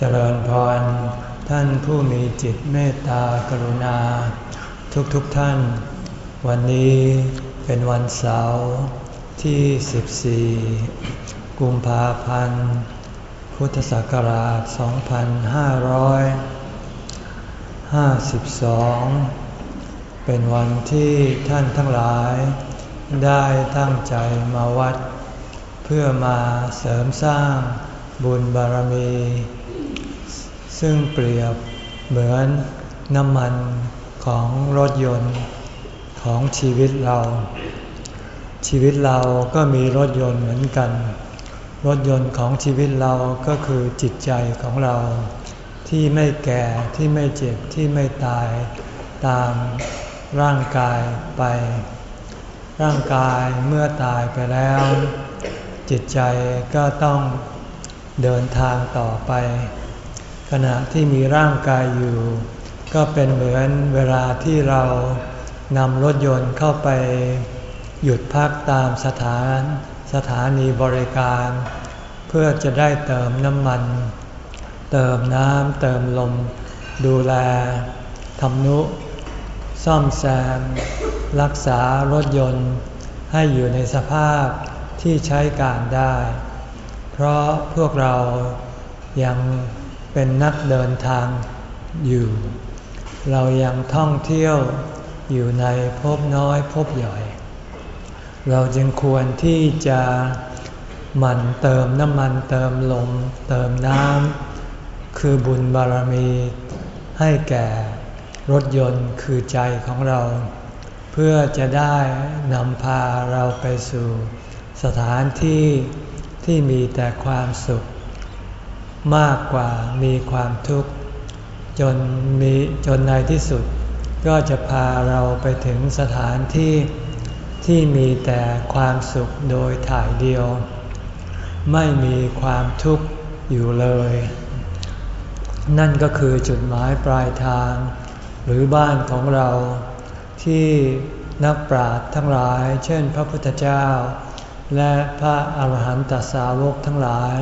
เจริญพร ท่านผู้มีจิตเมตตากรุณา ทุกๆทท่าน วันนี้เป็นวันเสาร์ที่ 14 กุมภาพันธ์ พุทธศักราช 2552 เป็นวันที่ท่านทั้งหลาย ได้ตั้งใจมาวัด เพื่อมาเสริมสร้างบุญบารมี ซึ่งเปรียบเหมือนน้ำมันของรถยนต์ของชีวิตเรา ชีวิตเราก็มีรถยนต์เหมือนกัน รถยนต์ของชีวิตเราก็คือจิตใจของเรา ที่ไม่แก่ที่ไม่เจ็บที่ไม่ตายตามร่างกายไป ร่างกายเมื่อตายไปแล้ว จิตใจก็ต้องเดินทางต่อไป ขณะที่มีร่างกายอยู่ ก็เป็นเหมือนเวลาที่เรานำรถยนต์เข้าไป หยุดพักตามสถานสถานีบริการ เพื่อจะได้เติมน้ำมัน เติมน้ำเติมลม ดูแลทำนุ ซ่อมแซม รักษารถยนต์ ให้อยู่ในสภาพที่ใช้การได้ เพราะพวกเรายัง เป็นนักเดินทางอยู่ เรายังท่องเที่ยวอยู่ในภพน้อยภพใหญ่ เราจึงควรที่จะหมั่นเติมน้ำมันเติมลมเติมน้ำคือบุญบารมีให้แก่รถยนต์คือใจของเรา เพื่อจะได้นำพาเราไปสู่สถานที่ที่มีแต่ความสุข มากกว่ามีความทุกข์ จนมีจนในที่สุด ก็จะพาเราไปถึงสถานที่ที่มีแต่ความสุขโดยถ่ายเดียว ไม่มีความทุกข์อยู่เลย นั่นก็คือจุดหมายปลายทาง หรือบ้านของเราที่นักปราชญ์ทั้งหลาย เช่นพระพุทธเจ้า และพระอาหารหันตสาวกทั้งหลาย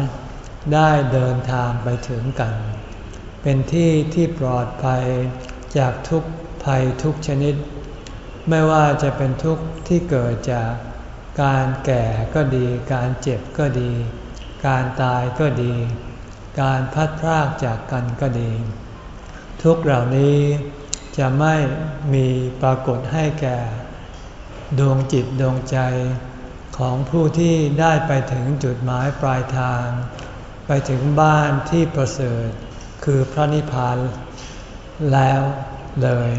ได้เดินทางไปถึงกัน เป็นที่ที่ปลอดภัยจากทุกภัยทุกชนิด ไม่ว่าจะเป็นทุกข์ที่เกิดจากการแก่ก็ดี การเจ็บก็ดี การตายก็ดี การพัดพรากจากกันก็ดี ทุกเหล่านี้จะไม่มีปรากฏให้แก่ ดวงจิตดวงใจของผู้ที่ได้ไปถึงจุดหมายปลายทาง ไปถึงบ้านที่ประเสริฐคือพระนิพพานแล้วเลย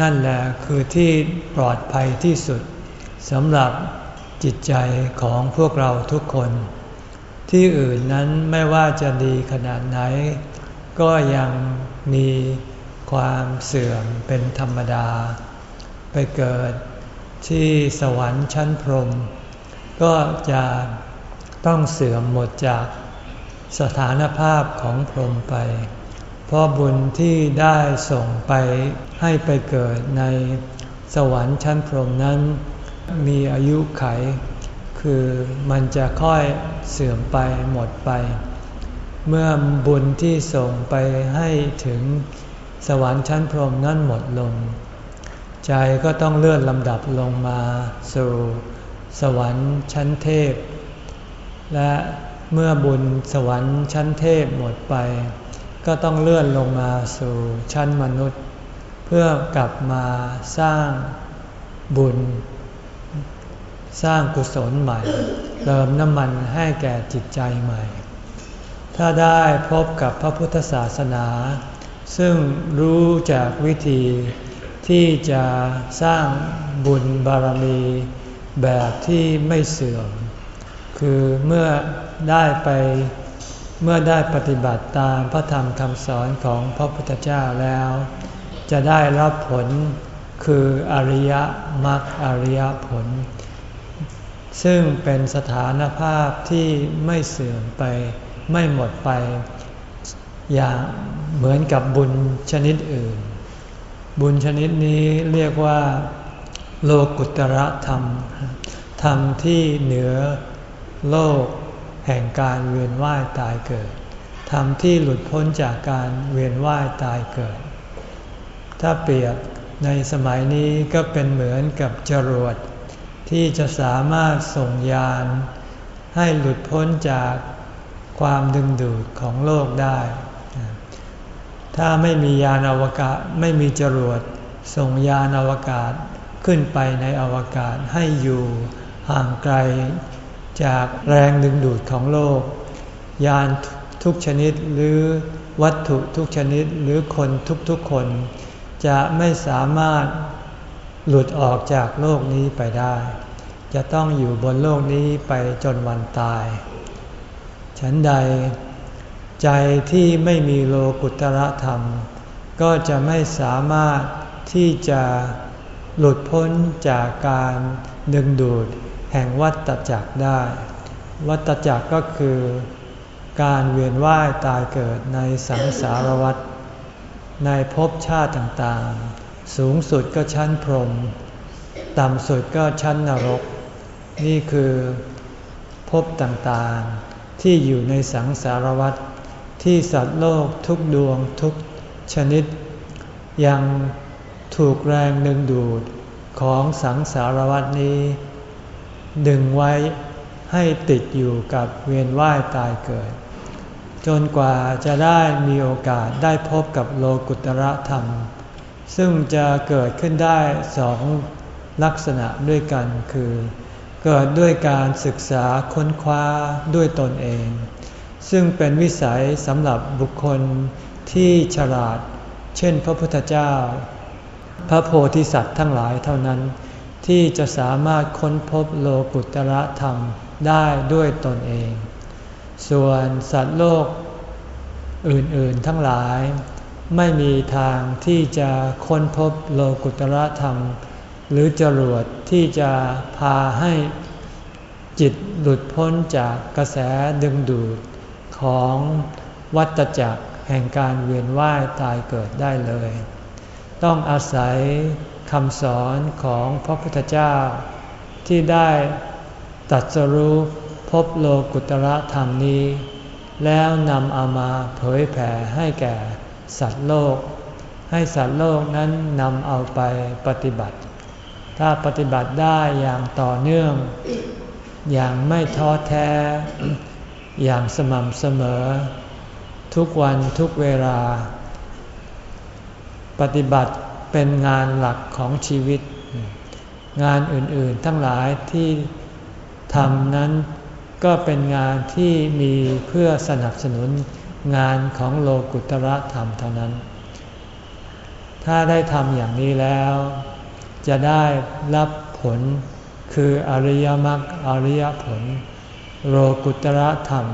นั่นแหละคือที่ปลอดภัยที่สุดสำหรับจิตใจของพวกเราทุกคน ที่อื่นนั้นไม่ว่าจะดีขนาดไหน ก็ยังมีความเสื่อมเป็นธรรมดา ไปเกิดที่สวรรค์ชั้นพรหมก็จะ ต้องเสื่อมหมดจากสถานภาพของพรหมไป เพราะบุญที่ได้ส่งไปให้ไปเกิดในสวรรค์ชั้นพรหมนั้น มีอายุไข คือมันจะค่อยเสื่อมไปหมดไป เมื่อบุญที่ส่งไปให้ถึงสวรรค์ชั้นพรหมนั้นหมดลง ใจก็ต้องเลื่อนลำดับลงมาสู่สวรรค์ชั้นเทพ และเมื่อบุญสวรรค์ชั้นเทพหมดไป ก็ต้องเลื่อนลงมาสู่ชั้นมนุษย์ เพื่อกลับมาสร้างบุญ สร้างกุศลใหม่ เติมน้ำมันให้แก่จิตใจใหม่ ถ้าได้พบกับพระพุทธศาสนา ซึ่งรู้จากวิธีที่จะสร้างบุญบารมีแบบที่ไม่เสื่อม คือเมื่อได้ไปเมื่อได้ปฏิบัติตามพระธรรมคำสอนของพระพุทธเจ้าแล้ว จะได้รับผลคืออริยมรรคอริยผล ซึ่งเป็นสถานภาพที่ไม่เสื่อมไปไม่หมดไป อย่างเหมือนกับบุญชนิดอื่น บุญชนิดนี้เรียกว่า โลกุตระธรรม ธรรมที่เหนือ โลก แห่งการเวียนว่ายตายเกิดธรรมที่หลุดพ้นจากการเวียนว่ายตายเกิด ถ้าเปรียบในสมัยนี้ก็เป็นเหมือนกับจรวดที่จะสามารถส่งยาน ให้หลุดพ้นจากความดึงดูดของโลกได้ ถ้าไม่มียานอวกาศไม่มีจรวดส่งยานอวกาศขึ้นไปในอวกาศให้อยู่ห่างไกล จากแรงดึงดูดของโลก ยานทุกชนิดหรือวัตถุทุกชนิดหรือคนทุกๆคน จะไม่สามารถหลุดออกจากโลกนี้ไปได้ จะต้องอยู่บนโลกนี้ไปจนวันตาย ฉันใด ใจที่ไม่มีโลกุตระธรรม ก็จะไม่สามารถที่จะหลุดพ้นจากการดึงดูด แห่งวัฏจักรได้ วัฏจักรก็คือ การเวียนว่ายตายเกิดในสังสารวัฏในภพชาติต่างๆ สูงสุดก็ชั้นพรหมต่ำสุดก็ชั้นนรก นี่คือภพต่างๆ ที่อยู่ในสังสารวัฏที่สัตว์โลกทุกดวงทุกชนิด ยังถูกแรงดึงดูดของสังสารวัฏนี้ ดึงไว้ให้ติดอยู่กับเวียนว่ายตายเกิด จนกว่าจะได้มีโอกาสได้พบกับโลกุตระธรรม ซึ่งจะเกิดขึ้นได้สองลักษณะด้วยกันคือ เกิดด้วยการศึกษาค้นคว้าด้วยตนเอง ซึ่งเป็นวิสัยสำหรับบุคคลที่ฉลาด เช่นพระพุทธเจ้า พระโพธิสัตว์ทั้งหลายเท่านั้น ที่จะสามารถค้นพบโลกุตระธรรมได้ด้วยตนเอง ส่วนสัตว์โลกอื่นๆทั้งหลาย ไม่มีทางที่จะค้นพบโลกุตระธรรม หรือจรวดที่จะพาให้จิตหลุดพ้นจากกระแสดึงดูดของวัตจักรแห่งการเวียนว่ายตายเกิดได้เลย ต้องอาศัย คำสอนของพระพุทธเจ้า ที่ได้ตัดสรู้พบโลกุตระธรรมนี้ แล้วนำเอามาเผยแผ่ให้แก่สัตว์โลก ให้สัตว์โลกนั้นนำเอาไปปฏิบัติ ถ้าปฏิบัติได้อย่างต่อเนื่อง อย่างไม่ท้อแท้ อย่างสม่ำเสมอ ทุกวันทุกเวลา ปฏิบัติ เป็นงานหลักของชีวิต งานอื่นๆทั้งหลายที่ทำนั้นก็เป็นงานที่มีเพื่อสนับสนุนงานของโลกุตระธรรมเท่านั้น ถ้าได้ทำอย่างนี้แล้ว จะได้รับผลคืออริยมรรคอริยผล โลกุตระธรรม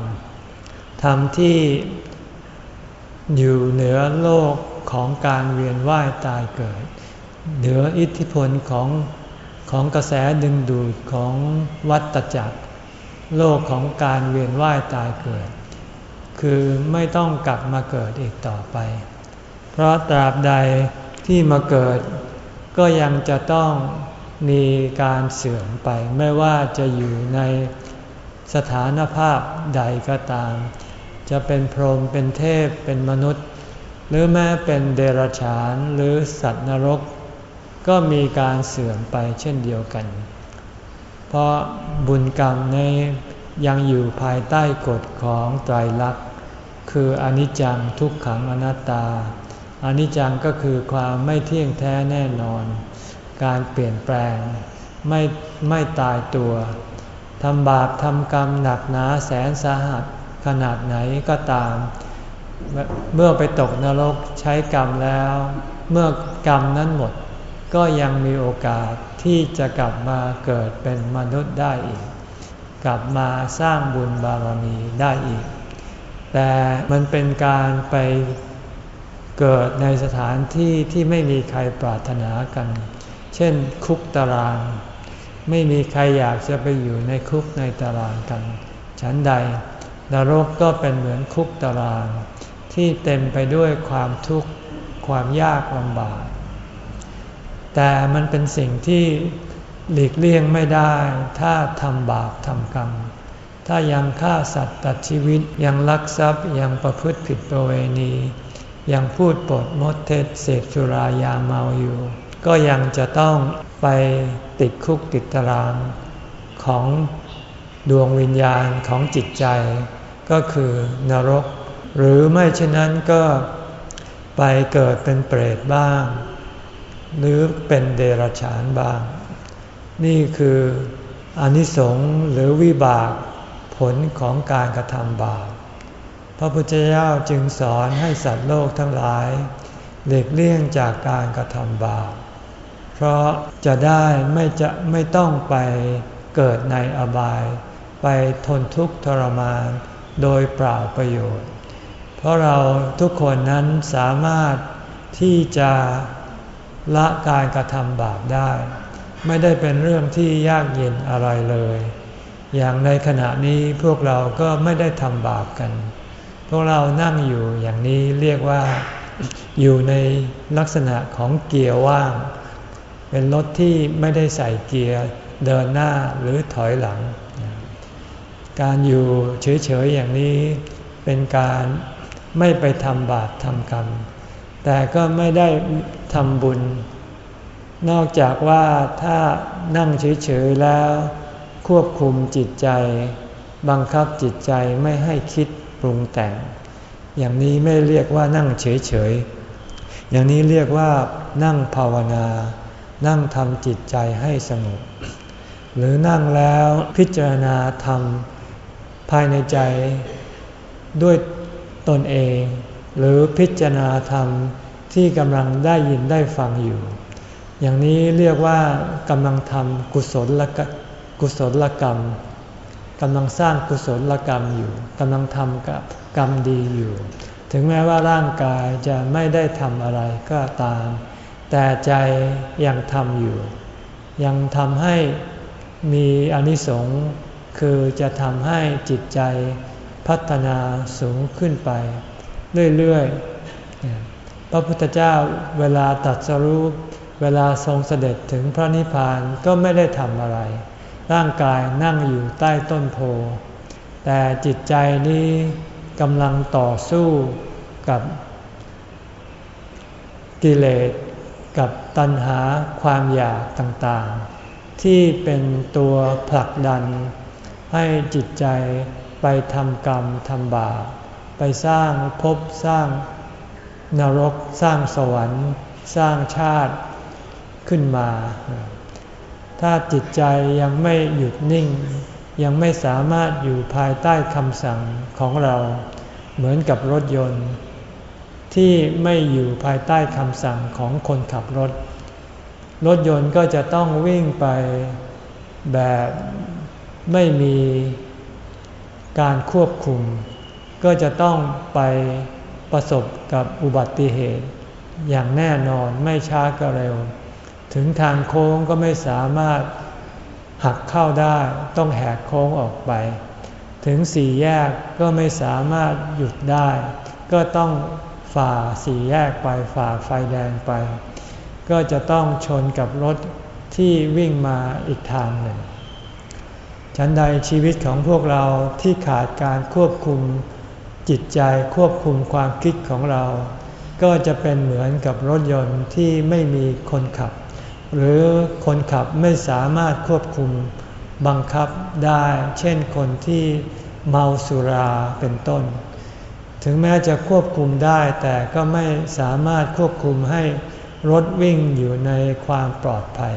ธรรมที่อยู่เหนือโลก ของการเวียนว่ายตายเกิด เหนืออิทธิพลของของกระแสดึงดูดของวัตจักร โลกของการเวียนว่ายตายเกิด คือไม่ต้องกลับมาเกิดอีกต่อไป เพราะตราบใดที่มาเกิด ก็ยังจะต้องมีการเสื่อมไป ไม่ว่าจะอยู่ในสถานภาพใดก็ตาม จะเป็นพรหมเป็นเทพเป็นมนุษย์ หรือแม้เป็นเดรัจฉานหรือสัตว์นรก ก็มีการเสื่อมไปเช่นเดียวกัน เพราะบุญกรรมในยังอยู่ภายใต้กฎของไตรลักษณ์คืออนิจจังทุกขังอนัตตาอนิจจังก็คือความไม่เที่ยงแท้แน่นอน การเปลี่ยนแปลงไม่ไม่ตายตัวทำบาปทำกรรมหนักหนาแสนสาหัสขนาดไหนก็ตาม เมื่อไปตกนรกใช้กรรมแล้ว เมื่อกรรมนั้นหมด ก็ยังมีโอกาสที่จะกลับมาเกิดเป็นมนุษย์ได้อีก กลับมาสร้างบุญบารมีได้อีก แต่มันเป็นการไปเกิดในสถานที่ที่ไม่มีใครปรารถนากัน เช่นคุกตาราง ไม่มีใครอยากจะไปอยู่ในคุกในตารางกัน ฉันใดนรกก็เป็นเหมือนคุกตาราง ที่เต็มไปด้วยความทุกข์ความยากลำบาก แต่มันเป็นสิ่งที่หลีกเลี่ยงไม่ได้ ถ้าทำบาปทำกรรม ถ้ายังฆ่าสัตว์ตัดชีวิตยังลักทรัพย์ยังประพฤติผิดประเวณี ยังพูดปดมดเท็จเสพสุรายาเมาอยู่ ก็ยังจะต้องไปติดคุกติดตารางของดวงวิญญาณของจิตใจ ก็คือนรก หรือไม่เช่นนั้นก็ไปเกิดเป็นเปรตบ้าง หรือเป็นเดรัจฉานบ้าง นี่คืออนิสงส์หรือวิบากผลของการกระทำบาปพระพุทธเจ้าจึงสอนให้สัตว์โลกทั้งหลาย หลีกเลี่ยงจากการกระทำบาป เพราะจะได้ไม่จะไม่ต้องไปเกิดในอบาย ไปทนทุกข์ทรมานโดยเปล่าประโยชน์ เพราะเราทุกคนนั้นสามารถที่จะละการกระทำบาปได้ ไม่ได้เป็นเรื่องที่ยากเย็นอะไรเลย อย่างในขณะนี้พวกเราก็ไม่ได้ทำบาปกัน พวกเรานั่งอยู่อย่างนี้เรียกว่าอยู่ในลักษณะของเกียร์ว่าง เป็นรถที่ไม่ได้ใส่เกียร์เดินหน้าหรือถอยหลัง การอยู่เฉยๆอย่างนี้เป็นการ ไม่ไปทำบาปทำกรรม แต่ก็ไม่ได้ทำบุญ นอกจากว่าถ้านั่งเฉยๆแล้ว ควบคุมจิตใจ บังคับจิตใจไม่ให้คิดปรุงแต่ง อย่างนี้ไม่เรียกว่านั่งเฉยๆ อย่างนี้เรียกว่านั่งภาวนา นั่งทำจิตใจให้สงบหรือนั่งแล้วพิจารณาธรรมภายในใจด้วย ตนเอง หรือพิจารณาธรรมที่กำลังได้ยินได้ฟังอยู่ อย่างนี้เรียกว่ากำลังทำกุศลละกุศลกรรมกำลังสร้างกุศลกรรมอยู่กำลังทำกับกรรมดีอยู่ ถึงแม้ว่าร่างกายจะไม่ได้ทำอะไรก็ตาม แต่ใจยังทำอยู่ ยังทำให้มีอนิสงส์คือจะทำให้จิตใจ พัฒนาสูงขึ้นไป เรื่อยๆ พระพุทธเจ้าเวลาตัดสรุปเวลาทรงเสด็จถึงพระนิพพานก็ไม่ได้ทำอะไร ร่างกายนั่งอยู่ใต้ต้นโพ แต่จิตใจนี้กำลังต่อสู้กับกิเลสกับตัณหาความอยากต่างๆ ที่เป็นตัวผลักดันให้จิตใจ ไปทำกรรมทำบาปไปสร้างภพสร้างนรกสร้างสวรรค์ สร้างชาติขึ้นมา ถ้าจิตใจยังไม่หยุดนิ่ง ยังไม่สามารถอยู่ภายใต้คำสั่งของเราเหมือนกับรถยนต์ ที่ไม่อยู่ภายใต้คำสั่งของคนขับรถ รถยนต์ก็จะต้องวิ่งไปแบบไม่มี การควบคุม ก็จะต้องไปประสบกับอุบัติเหตุ อย่างแน่นอนไม่ช้าก็เร็ว ถึงทางโค้งก็ไม่สามารถหักเข้าได้ต้องแหกโค้งออกไป ถึงสี่แยกก็ไม่สามารถหยุดได้ ก็ต้องฝ่าสี่แยกไปฝ่าไฟแดงไป ก็จะต้องชนกับรถที่วิ่งมาอีกทางหนึ่ง ฉันใดชีวิตของพวกเราที่ขาดการควบคุมจิตใจควบคุมความคิดของเรา ก็จะเป็นเหมือนกับรถยนต์ที่ไม่มีคนขับ หรือคนขับไม่สามารถควบคุมบังคับได้ เช่นคนที่เมาสุราเป็นต้น ถึงแม้จะควบคุมได้แต่ก็ไม่สามารถควบคุมให้รถวิ่งอยู่ในความปลอดภัย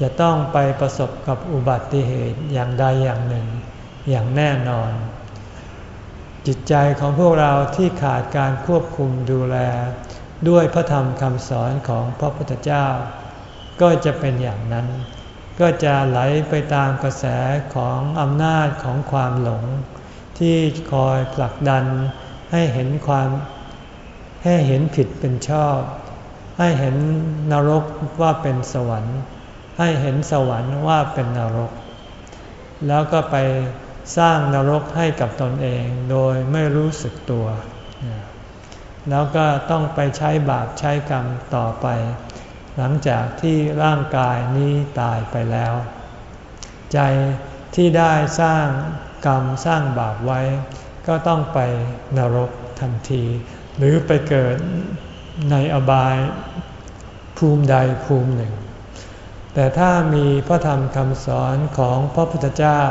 จะต้องไปประสบกับอุบัติเหตุอย่างใดอย่างหนึ่ง อย่างแน่นอน จิตใจของพวกเราที่ขาดการควบคุมดูแล ด้วยพระธรรมคำสอนของพระพุทธเจ้า ก็จะเป็นอย่างนั้น ก็จะไหลไปตามกระแสของอำนาจของความหลง ที่คอยผลักดันให้เห็นความให้เห็นผิดเป็นชอบ ให้เห็นนรกว่าเป็นสวรรค์ ให้เห็นสวรรค์ว่าเป็นนรก แล้วก็ไปสร้างนรกให้กับตนเองโดยไม่รู้สึกตัว แล้วก็ต้องไปใช้บาปใช้กรรมต่อไป หลังจากที่ร่างกายนี้ตายไปแล้ว ใจที่ได้สร้างกรรมสร้างบาปไว้ ก็ต้องไปนรกทันที หรือไปเกิดในอบายภูมิใดภูมิหนึ่ง แต่ถ้ามีพระธรรมคำสอนของพระพุทธเจ้า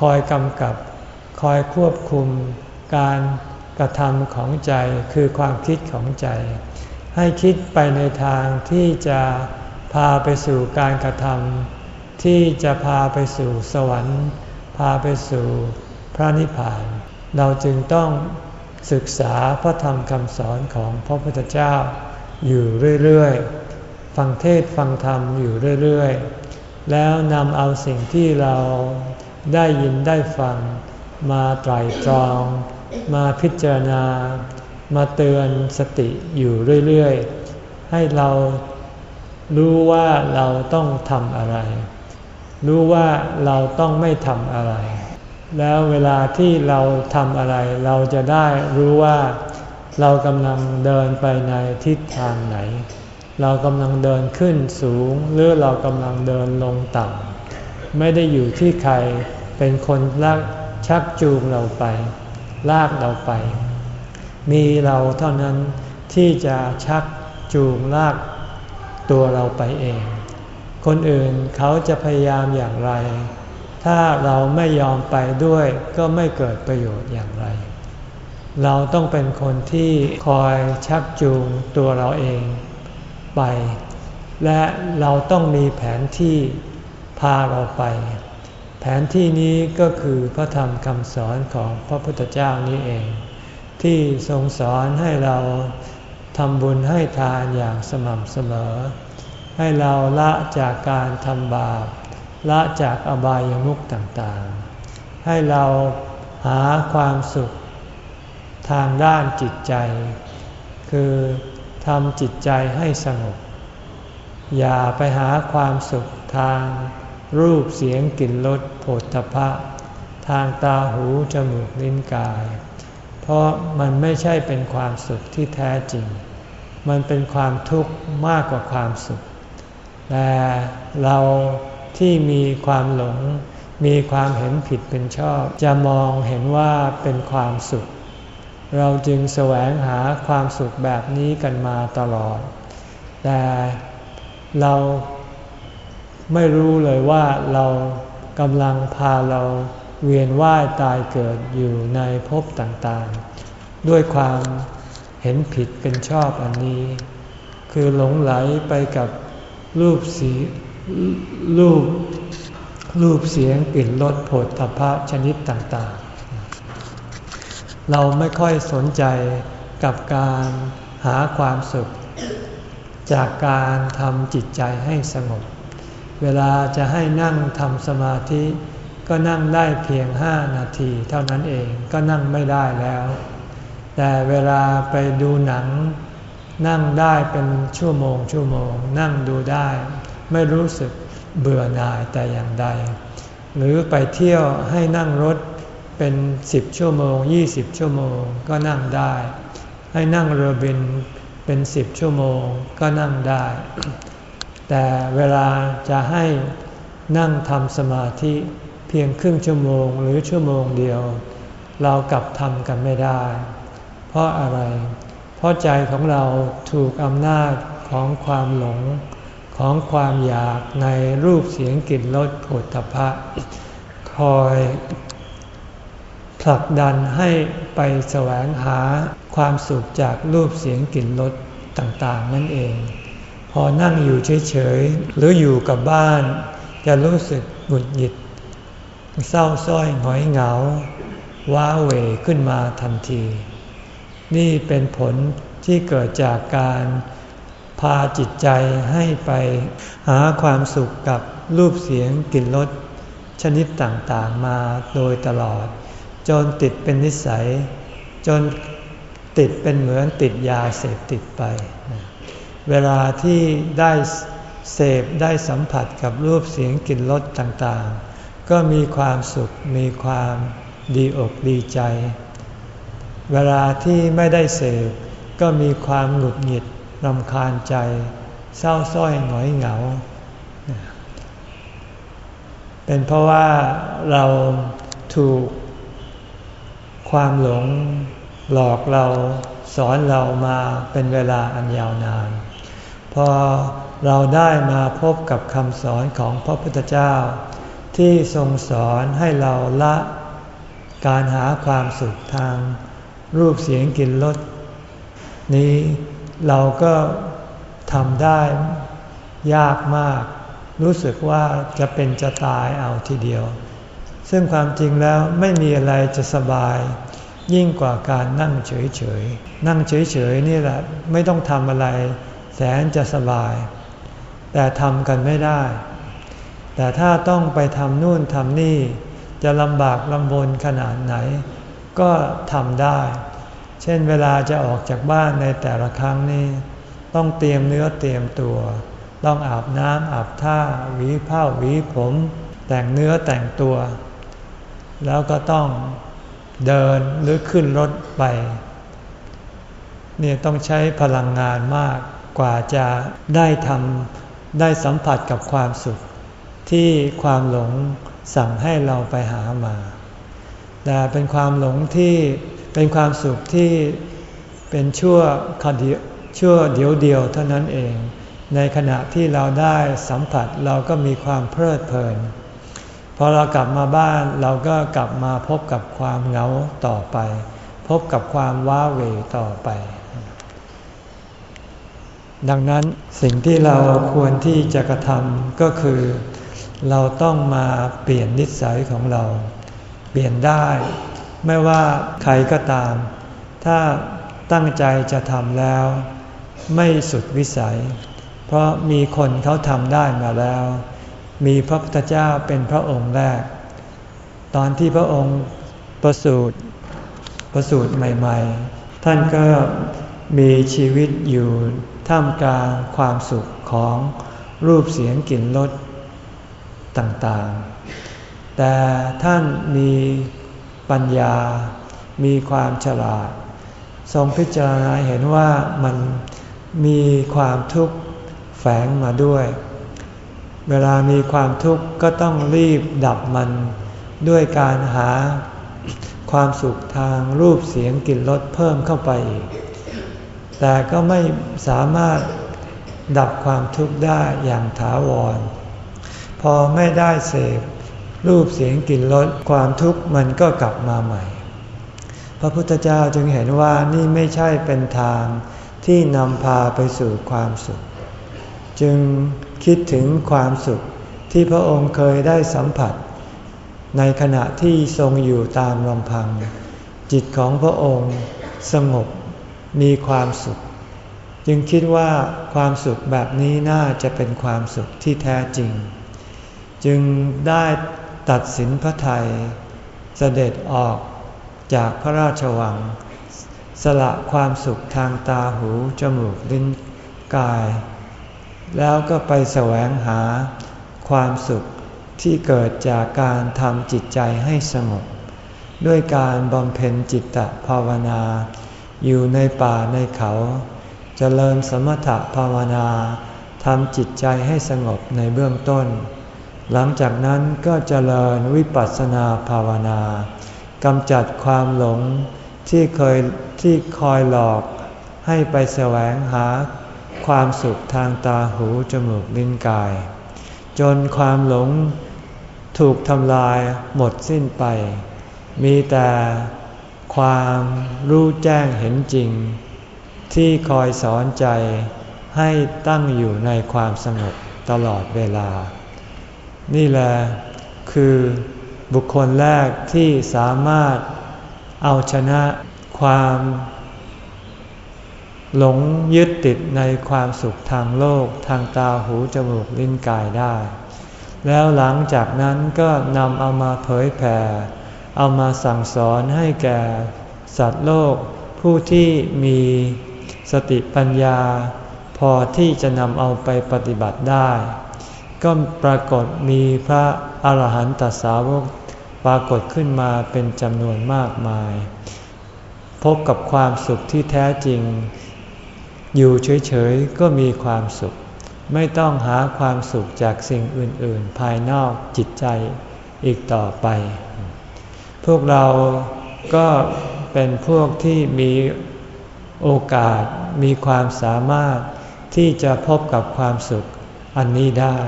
คอยกำกับ คอยควบคุมการกระทำของใจคือความคิดของใจ ให้คิดไปในทางที่จะพาไปสู่การกระทำที่จะพาไปสู่สวรรค์ พาไปสู่พระนิพพาน เราจึงต้องศึกษาพระธรรมคำสอนของพระพุทธเจ้าอยู่เรื่อยๆ ฟังเทศฟังธรรมอยู่เรื่อยๆ แล้วนำเอาสิ่งที่เราได้ยินได้ฟัง มาไตรตรอง มาพิจารณา มาเตือนสติอยู่เรื่อยๆ ให้เรารู้ว่าเราต้องทำอะไร รู้ว่าเราต้องไม่ทำอะไร แล้วเวลาที่เราทำอะไร เราจะได้รู้ว่าเรากำลังเดินไปในทิศทางไหน เรากำลังเดินขึ้นสูงหรือเรากำลังเดินลงต่ำไม่ได้อยู่ที่ใครเป็นคนลักชักจูงเราไป ลากเราไป มีเราเท่านั้นที่จะชักจูงลากตัวเราไปเอง คนอื่นเขาจะพยายามอย่างไร ถ้าเราไม่ยอมไปด้วยก็ไม่เกิดประโยชน์อย่างไร เราต้องเป็นคนที่คอยชักจูงตัวเราเอง ไป และเราต้องมีแผนที่พาเราไป แผนที่นี้ก็คือพระธรรมคำสอนของพระพุทธเจ้านี้เอง ที่ทรงสอนให้เราทำบุญให้ทานอย่างสม่ำเสมอ ให้เราละจากการทำบาป ละจากอบายามุขต่างๆ ให้เราหาความสุขทางด้านจิตใจ คือ ทำจิตใจให้สงบ อย่าไปหาความสุขทาง รูปเสียงกลิ่นรสโผฏฐะทางตาหูจมูกลิ้นกาย เพราะมันไม่ใช่เป็นความสุขที่แท้จริง มันเป็นความทุกข์มากกว่าความสุข แต่เราที่มีความหลง มีความเห็นผิดเป็นชอบ จะมองเห็นว่าเป็นความสุข เราจึงแสวงหาความสุขแบบนี้กันมาตลอด แต่เราไม่รู้เลยว่าเรากำลังพาเราเวียนว่ายตายเกิดอยู่ในภพต่างๆ ด้วยความเห็นผิดเป็นชอบอันนี้ คือหลงไหลไปกับรูปสีรูปรูปเสียงกลิ่นรสผลทพะชนิดต่างๆ เราไม่ค่อยสนใจกับการหาความสุข จากการทำจิตใจให้สงบ เวลาจะให้นั่งทำสมาธิ ก็นั่งได้เพียงห้านาทีเท่านั้นเองก็นั่งไม่ได้แล้ว แต่เวลาไปดูหนัง นั่งได้เป็นชั่วโมงชั่วโมง นั่งดูได้ ไม่รู้สึกเบื่อหน่ายแต่อย่างใด หรือไปเที่ยวให้นั่งรถ เป็นสิบชั่วโมงยี่สิบชั่วโมงก็นั่งได้ ให้นั่งเรือบินเป็นสิบชั่วโมงก็นั่งได้ แต่เวลาจะให้นั่งทำสมาธิเพียงครึ่งชั่วโมงหรือชั่วโมงเดียว เรากลับทำกันไม่ได้ เพราะอะไร เพราะใจของเราถูกอำนาจของความหลงของความอยากในรูปเสียงกลิ่นรสผลตภะคอย ผลักดันให้ไปแสวงหาความสุขจากรูปเสียงกลิ่นรสต่างๆ นั่นเอง พอนั่งอยู่เฉยๆ หรืออยู่กับบ้าน จะรู้สึกหงุดหงิด เศร้าส้อยหงอยเหงา ว้าเหวขึ้นมาทันที นี่เป็นผลที่เกิดจากการพาจิตใจให้ไปหาความสุขกับรูปเสียงกลิ่นรสชนิดต่างๆมาโดยตลอด จนติดเป็นนิสัย จนติดเป็นเหมือนติดยาเสพติดไป เวลาที่ได้เสพได้สัมผัสกับรูปเสียงกลิ่นรสต่างๆ ก็มีความสุขมีความดีอกดีใจ เวลาที่ไม่ได้เสพก็มีความหงุดหงิดรำคาญใจ เศร้าส้อยหงอยเหงา เป็นเพราะว่าเราถถูก ความหลงหลอกเราสอนเรามาเป็นเวลาอันยาวนาน พอเราได้มาพบกับคำสอนของพระพุทธเจ้า ที่ทรงสอนให้เราละการหาความสุขทาง รูปเสียงกลิ่นรสนี้เราก็ทำได้ยากมาก รู้สึกว่าจะเป็นจะตายเอาทีเดียว ซึ่งความจริงแล้วไม่มีอะไรจะสบาย ยิ่งกว่าการนั่งเฉยๆ นั่งเฉยๆนี่แหละไม่ต้องทำอะไร แสนจะสบาย แต่ทำกันไม่ได้ แต่ถ้าต้องไปทำนู่นทำนี่ จะลำบากลำบนขนาดไหน ก็ทำได้ เช่นเวลาจะออกจากบ้านในแต่ละครั้งนี่ต้องเตรียมเนื้อเตรียมตัว ต้องอาบน้ำอาบท่าหวีผ้าหวีผม แต่งเนื้อแต่งตัว แล้วก็ต้องเดินหรือขึ้นรถไปเนี่ยต้องใช้พลังงานมากกว่าจะได้ทำได้สัมผัสกับความสุข ที่ความหลงสั่งให้เราไปหามา แต่เป็นความหลงที่เป็นความสุขที่เป็นชั่วคดีชั่วเดียวเดียวเท่านั้นเอง ในขณะที่เราได้สัมผัสเราก็มีความเพลิดเพลิน พอเรากลับมาบ้านเราก็กลับมาพบกับความเหงาต่อไป พบกับความว้าเหวต่อไป ดังนั้นสิ่งที่เราควรที่จะกระทำก็คือ เราต้องมาเปลี่ยนนิสัยของเรา เปลี่ยนได้ ไม่ว่าใครก็ตาม ถ้าตั้งใจจะทำแล้ว ไม่สุดวิสัย เพราะมีคนเขาทำได้มาแล้ว มีพระพุทธเจ้าเป็นพระองค์แรก ตอนที่พระองค์ประสูติประสูติใหม่ ๆ ท่านก็มีชีวิตอยู่ท่ามกลางความสุขของรูปเสียงกลิ่นรสต่างๆ แต่ท่านมีปัญญา มีความฉลาด ทรงพิจารณาเห็นว่ามันมีความทุกข์แฝงมาด้วย เวลามีความทุกข์ก็ต้องรีบดับมัน ด้วยการหาความสุขทางรูปเสียงกลิ่นรสเพิ่มเข้าไปอีก แต่ก็ไม่สามารถดับความทุกข์ได้อย่างถาวร พอไม่ได้เสพรูปเสียงกลิ่นรสความทุกข์มันก็กลับมาใหม่ พระพุทธเจ้าจึงเห็นว่านี่ไม่ใช่เป็นทางที่นำพาไปสู่ความสุข จึง คิดถึงความสุขที่พระองค์เคยได้สัมผัส ในขณะที่ทรงอยู่ตามลำพัง จิตของพระองค์สงบมีความสุข จึงคิดว่าความสุขแบบนี้น่าจะเป็นความสุขที่แท้จริง จึงได้ตัดสินพระไทยเสด็จออกจากพระราชวัง สละความสุขทางตาหูจมูกลิ้นกาย แล้วก็ไปแสวงหาความสุขที่เกิดจากการทำจิตใจให้สงบ ด้วยการบำเพ็ญจิตตภาวนา อยู่ในป่าในเขาจเจริญสมถภาวนาทำจิตใจให้สงบในเบื้องต้น หลังจากนั้นก็เจริญวิปัสสนาภาวนากำจัดความหลงที่เคยที่คอยหลอกให้ไปแสวงหา ความสุขทางตาหูจมูกลิ้นกาย จนความหลงถูกทำลายหมดสิ้นไป มีแต่ความรู้แจ้งเห็นจริง ที่คอยสอนใจให้ตั้งอยู่ในความสงบตลอดเวลา นี่แหละคือบุคคลแรกที่สามารถเอาชนะความ หลงยึดติดในความสุขทางโลกทางตาหูจมูกลิ้นกายได้ แล้วหลังจากนั้นก็นำเอามาเผยแผ่ เอามาสั่งสอนให้แก่สัตว์โลก ผู้ที่มีสติปัญญา พอที่จะนำเอาไปปฏิบัติได้ ก็ปรากฏมีพระอาหารหันตสาวกปรากฏขึ้นมาเป็นจำนวนมากมาย พบกับความสุขที่แท้จริง อยู่เฉยๆก็มีความสุข ไม่ต้องหาความสุขจากสิ่งอื่นๆ ภายนอกจิตใจอีกต่อไป พวกเราก็เป็นพวกที่มีโอกาสมีความสามารถที่จะพบกับความสุขอันนี้ได้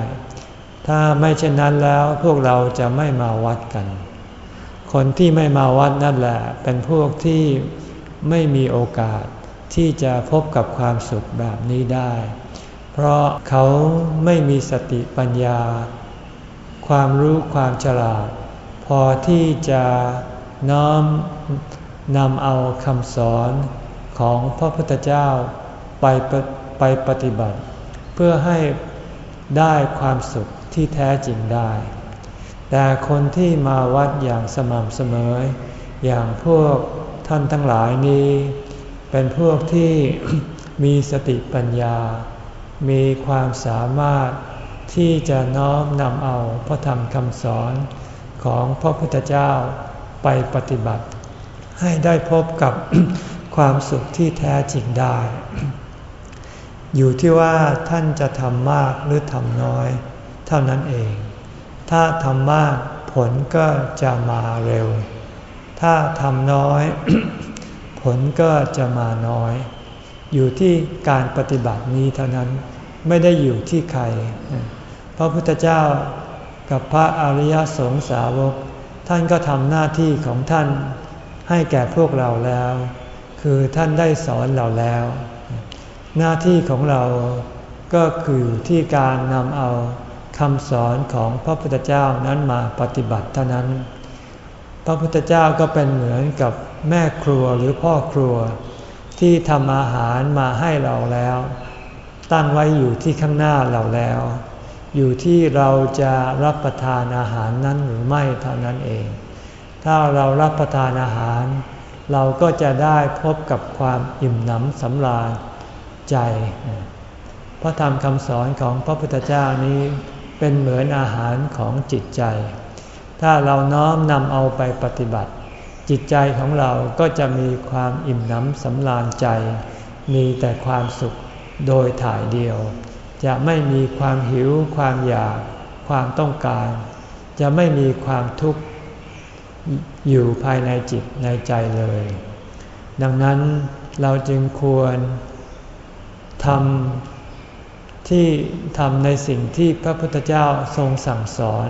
ถ้าไม่เช่นนั้นแล้วพวกเราจะไม่มาวัดกัน คนที่ไม่มาวัดนั่นแหละ เป็นพวกที่ไม่มีโอกาส ที่จะพบกับความสุขแบบนี้ได้ เพราะเขาไม่มีสติปัญญา ความรู้ความฉลาด พอที่จะน้อมนำเอาคำสอนของพระพุทธเจ้าไปไปปฏิบัติ เพื่อให้ได้ความสุขที่แท้จริงได้ แต่คนที่มาวัดอย่างสม่ำเสมอ อย่างพวกท่านทั้งหลายนี้ เป็นพวกที่มีสติปัญญา มีความสามารถที่จะน้อมนำเอาพระธรรมคำสอนของพระพุทธเจ้าไปปฏิบัติ ให้ได้พบกับความสุขที่แท้จริงได้ อยู่ที่ว่าท่านจะทำมากหรือทำน้อย เท่านั้นเอง ถ้าทำมากผลก็จะมาเร็ว ถ้าทำน้อย ผลก็จะมาน้อย อยู่ที่การปฏิบัตินี้เท่านั้นไม่ได้อยู่ที่ใคร พระพุทธเจ้ากับพระอริยสงสาวก ท่านก็ทำหน้าที่ของท่านให้แก่พวกเราแล้ว คือท่านได้สอนเราแล้ว หน้าที่ของเราก็คือที่การนำเอาคำสอนของพระพุทธเจ้านั้นมาปฏิบัติเท่านั้น ระพุทธเจ้าก็เป็นเหมือนกับแม่ครัวหรือพ่อครัว ที่ทำอาหารมาให้เราแล้ว ตั้งไว้อยู่ที่ข้างหน้าเราแล้ว อยู่ที่เราจะรับประทานอาหารนั้นหรือไม่เท่านั้นเอง ถ้าเรารับประทานอาหาร เราก็จะได้พบกับความอิ่มหนำสำราญใจ พระธรรมคำสอนของพระพุทธเจ้านี้เป็นเหมือนอาหารของจิตใจ ถ้าเราน้อมนำเอาไปปฏิบัติ จิตใจของเราก็จะมีความอิ่มหนำสำราญใจ มีแต่ความสุขโดยถ่ายเดียว จะไม่มีความหิว ความอยาก ความต้องการ จะไม่มีความทุกข์อยู่ภายในจิตในใจเลย ดังนั้นเราจึงควรทำที่ทำในสิ่งที่พระพุทธเจ้าทรงสั่งสอน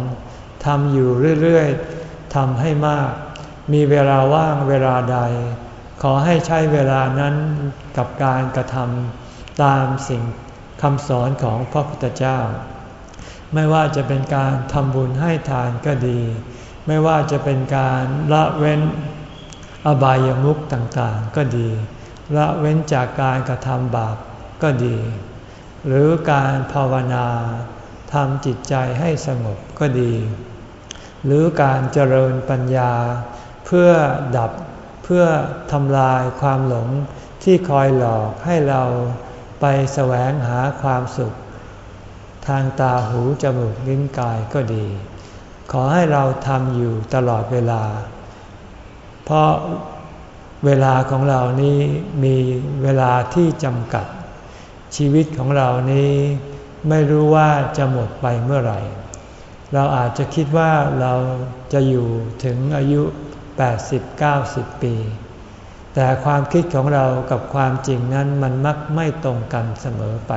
ทำอยู่เรื่อยๆทำให้มาก มีเวลาว่างเวลาใด ขอให้ใช้เวลานั้นกับการกระทำตามสิ่งคำสอนของพระพุทธเจ้า ไม่ว่าจะเป็นการทำบุญให้ทานก็ดี ไม่ว่าจะเป็นการละเว้นอบายามุขต่างๆ ก็ดี ละเว้นจากการกระทำบาปก็ดี หรือการภาวนาทำจิตใจให้สงบก็ดี หรือการเจริญปัญญา เพื่อดับเพื่อทำลายความหลงที่คอยหลอกให้เราไปแสวงหาความสุข ทางตาหูจมูกลิ้นกายก็ดี ขอให้เราทำอยู่ตลอดเวลา เพราะเวลาของเรานี้มีเวลาที่จำกัด ชีวิตของเรานี้ไม่รู้ว่าจะหมดไปเมื่อไหร่ เราอาจจะคิดว่าเราจะอยู่ถึงอายุ 80-90 ปี แต่ความคิดของเรากับความจริงนั้นมันมักไม่ตรงกันเสมอไป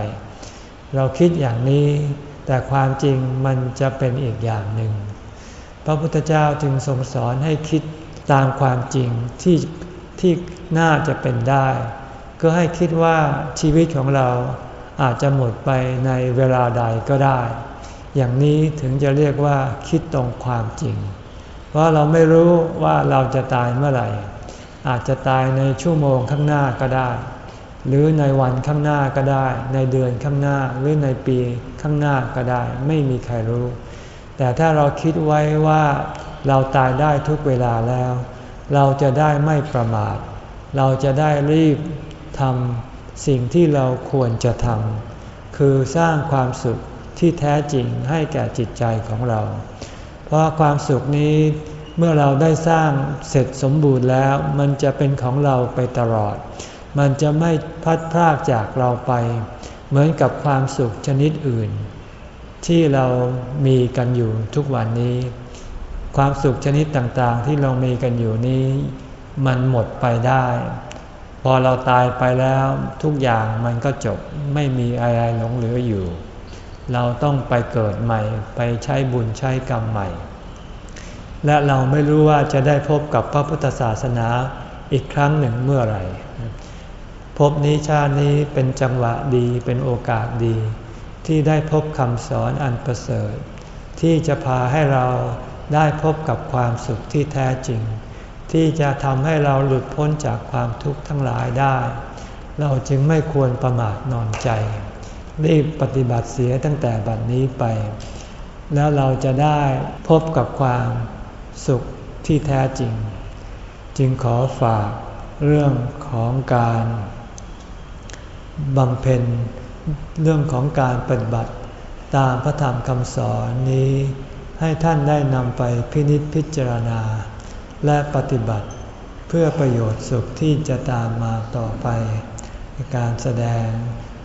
เราคิดอย่างนี้ แต่ความจริงมันจะเป็นอีกอย่างหนึ่ง พระพุทธเจ้าจึงทรงสอนให้คิดตามความจริงที่ที่น่าจะเป็นได้ ก็ให้คิดว่าชีวิตของเราอาจจะหมดไปในเวลาใดก็ได้ อย่างนี้ถึงจะเรียกว่าคิดตรงความจริง เพราะเราไม่รู้ว่าเราจะตายเมื่อไหร่ อาจจะตายในชั่วโมงข้างหน้าก็ได้ หรือในวันข้างหน้าก็ได้ ในเดือนข้างหน้าหรือในปีข้างหน้าก็ได้ ไม่มีใครรู้ แต่ถ้าเราคิดไว้ว่าเราตายได้ทุกเวลาแล้ว เราจะได้ไม่ประมาท เราจะได้รีบทำสิ่งที่เราควรจะทำคือสร้างความสุข ที่แท้จริงให้แก่จิตใจของเรา เพราะความสุขนี้เมื่อเราได้สร้างเสร็จสมบูรณ์แล้ว มันจะเป็นของเราไปตลอด มันจะไม่พัดพรากจากเราไป เหมือนกับความสุขชนิดอื่น ที่เรามีกันอยู่ทุกวันนี้ ความสุขชนิดต่างๆ ที่เรามีกันอยู่นี้ มันหมดไปได้ พอเราตายไปแล้วทุกอย่างมันก็จบไม่มีอะไรหลงเหลืออยู่ เราต้องไปเกิดใหม่ ไปใช้บุญใช้กรรมใหม่ และเราไม่รู้ว่าจะได้พบกับพระพุทธศาสนาอีกครั้งหนึ่งเมื่อไหร่พบนี้ชาตินี้เป็นจังหวะดีเป็นโอกาสดี ที่ได้พบคำสอนอันประเสริฐ ที่จะพาให้เราได้พบกับความสุขที่แท้จริง ที่จะทำให้เราหลุดพ้นจากความทุกข์ทั้งหลายได้ เราจึงไม่ควรประมาทนอนใจ รีบปฏิบัติเสียตั้งแต่บัดนี้ไป แล้วเราจะได้พบกับความสุขที่แท้จริง จึงขอฝากเรื่องของการบำเพ็ญเรื่องของการปฏิบัติตามพระธรรมคำสอนนี้ ให้ท่านได้นำไปพินิจพิจารณา และปฏิบัติเพื่อประโยชน์สุขที่จะตามมาต่อไป การแสดง